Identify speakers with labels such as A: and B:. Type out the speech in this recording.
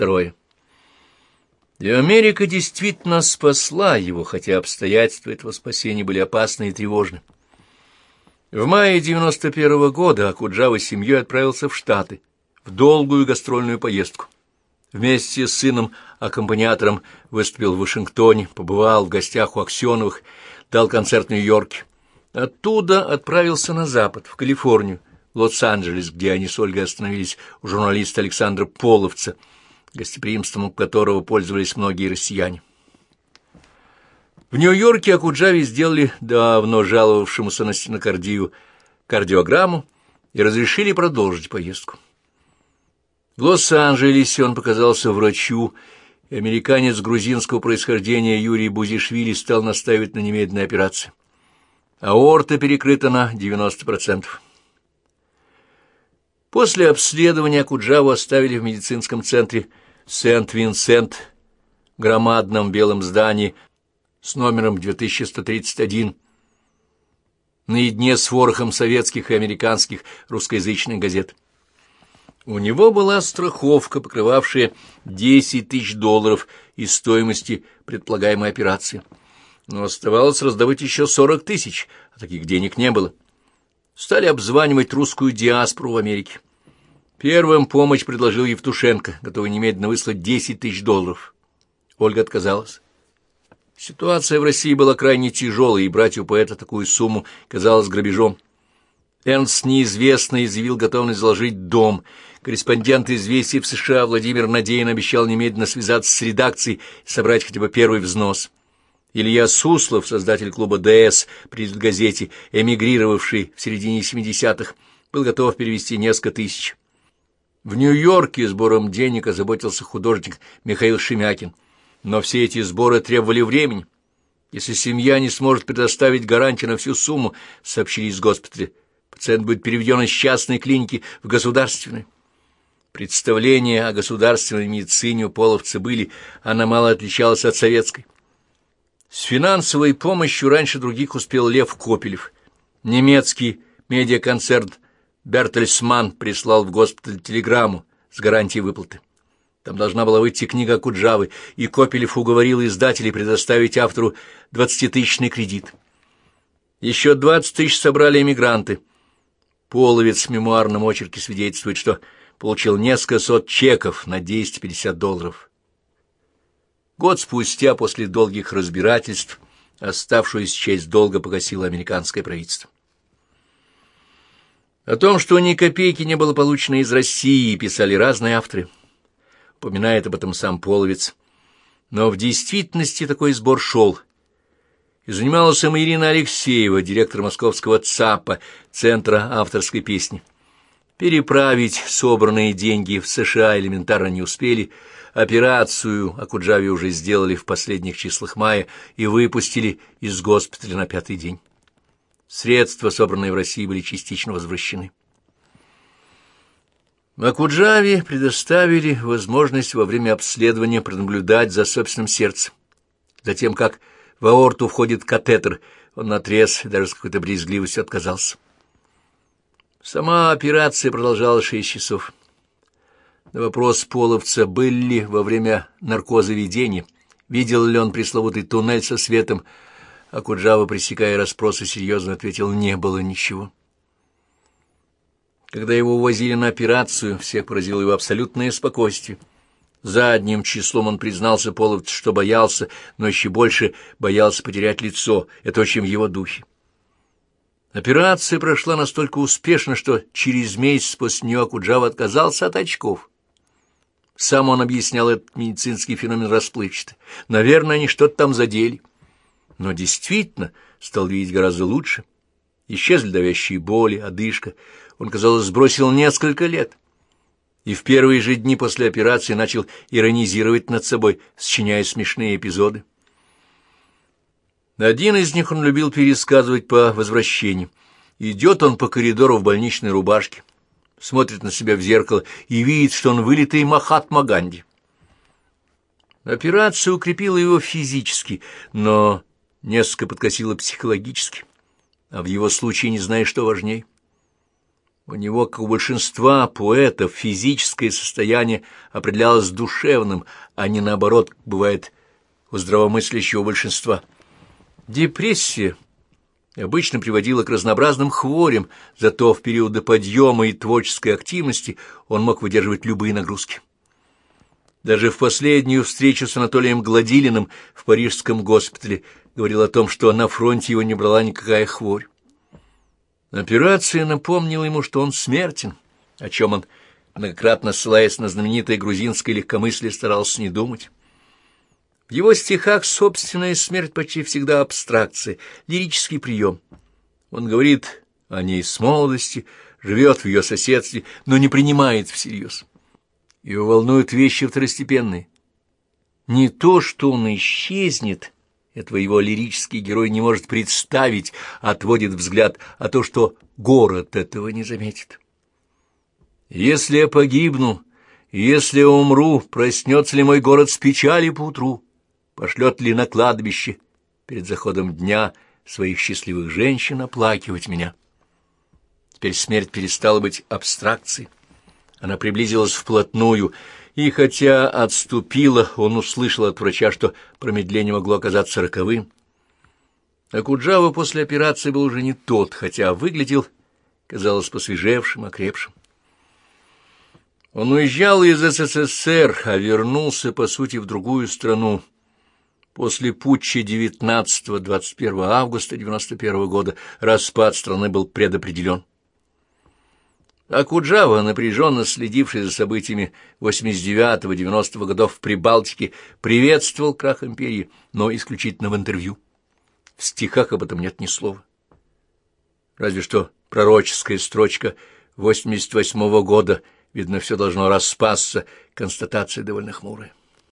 A: Второе. И Америка действительно спасла его, хотя обстоятельства этого спасения были опасны и тревожны. В мае 91 -го года Акуджава с семьей отправился в Штаты в долгую гастрольную поездку. Вместе с сыном-аккомпаниатором выступил в Вашингтоне, побывал в гостях у Аксеновых, дал концерт в Нью-Йорке. Оттуда отправился на запад, в Калифорнию, Лос-Анджелес, где они с Ольгой остановились у журналиста Александра Половца, гостеприимством которого пользовались многие россияне. В Нью-Йорке Акуджаве сделали давно жаловавшемуся на стенокардию кардиограмму и разрешили продолжить поездку. В Лос-Анджелесе он показался врачу, и американец грузинского происхождения Юрий Бузишвили стал настаивать на немедленной операции. Аорта перекрыта на 90%. После обследования Акуджаву оставили в медицинском центре Сент-Винсент, громадном белом здании с номером 2131, наедине с ворохом советских и американских русскоязычных газет. У него была страховка, покрывавшая 10 тысяч долларов из стоимости предполагаемой операции. Но оставалось раздавать еще 40 тысяч, а таких денег не было. Стали обзванивать русскую диаспору в Америке. Первым помощь предложил Евтушенко, готовый немедленно выслать 10 тысяч долларов. Ольга отказалась. Ситуация в России была крайне тяжелой, и брать поэта такую сумму казалось грабежом. Эрнст неизвестно изъявил готовность заложить дом. Корреспондент «Известий» в США Владимир Надеин обещал немедленно связаться с редакцией и собрать хотя бы первый взнос. Илья Суслов, создатель клуба «ДС» при газете, эмигрировавший в середине 70-х, был готов перевести несколько тысяч. В Нью-Йорке сбором денег озаботился художник Михаил Шемякин. Но все эти сборы требовали времени. Если семья не сможет предоставить гарантию на всю сумму, сообщили из госпиталя, пациент будет переведен из частной клиники в государственную. Представления о государственной медицине у половца были, она мало отличалась от советской. С финансовой помощью раньше других успел Лев Копелев. Немецкий медиаконцерн Бертельсман прислал в госпиталь телеграмму с гарантией выплаты. Там должна была выйти книга Куджавы, и Копелев уговорил издателей предоставить автору двадцатитысячный кредит. Еще двадцать тысяч собрали эмигранты. Половец в мемуарном очерке свидетельствует, что получил несколько сот чеков на 250 долларов. Год спустя, после долгих разбирательств, оставшуюся часть долга погасило американское правительство. О том, что ни копейки не было получено из России, писали разные авторы. Упоминает об этом сам Половец. Но в действительности такой сбор шел. И занималась им Ирина Алексеева, директор московского ЦАПа, Центра авторской песни. Переправить собранные деньги в США элементарно не успели. Операцию Акуджаве уже сделали в последних числах мая и выпустили из госпиталя на пятый день. Средства, собранные в России, были частично возвращены. Акуджаве предоставили возможность во время обследования пронаблюдать за собственным сердцем. Затем, как в аорту входит катетер, он наотрез и даже с какой-то брезгливостью отказался. Сама операция продолжалась шесть часов. На вопрос половца, был ли во время наркоза видения, видел ли он пресловутый туннель со светом, а Куджава, пресекая расспросы, серьезно ответил, не было ничего. Когда его увозили на операцию, всех поразило его абсолютное спокойствие. Задним числом он признался половцу, что боялся, но еще больше боялся потерять лицо. Это очень в его духе. Операция прошла настолько успешно, что через месяц после нее Акуджава отказался от очков. Сам он объяснял этот медицинский феномен расплывчато. Наверное, они что-то там задели. Но действительно стал видеть гораздо лучше. Исчезли давящие боли, одышка. Он, казалось, сбросил несколько лет. И в первые же дни после операции начал иронизировать над собой, сочиняя смешные эпизоды. Один из них он любил пересказывать по возвращению. Идет он по коридору в больничной рубашке, смотрит на себя в зеркало и видит, что он вылитый Махатма Ганди. Операция укрепила его физически, но несколько подкосила психологически, а в его случае не знаю, что важнее. У него, как у большинства поэтов, физическое состояние определялось душевным, а не наоборот, бывает у здравомыслящего большинства. Депрессия обычно приводила к разнообразным хворям, зато в периоды подъема и творческой активности он мог выдерживать любые нагрузки. Даже в последнюю встречу с Анатолием Гладилиным в парижском госпитале говорил о том, что на фронте его не брала никакая хворь. Операция напомнила ему, что он смертен, о чем он, многократно ссылаясь на знаменитое грузинское легкомыслие, старался не думать. В его стихах собственная смерть почти всегда абстракция, лирический прием. Он говорит о ней с молодости, живет в ее соседстве, но не принимает всерьез. Его волнуют вещи второстепенные. Не то, что он исчезнет, этого его лирический герой не может представить, отводит взгляд, а то, что город этого не заметит. Если я погибну, если умру, проснется ли мой город с печали поутру? пошлет ли на кладбище перед заходом дня своих счастливых женщин оплакивать меня. Теперь смерть перестала быть абстракцией. Она приблизилась вплотную, и хотя отступила, он услышал от врача, что промедление могло оказаться роковым. А Куджава после операции был уже не тот, хотя выглядел, казалось, посвежевшим, окрепшим. Он уезжал из СССР, а вернулся, по сути, в другую страну, После путча 19-21 августа 91 года распад страны был предопределен. А Куджава, напряженно следивший за событиями 89-90 годов в Прибалтике, приветствовал крах империи, но исключительно в интервью. В стихах об этом нет ни слова. Разве что пророческая строчка 88 -го года, видно, все должно распасться, констатация довольно хмурая.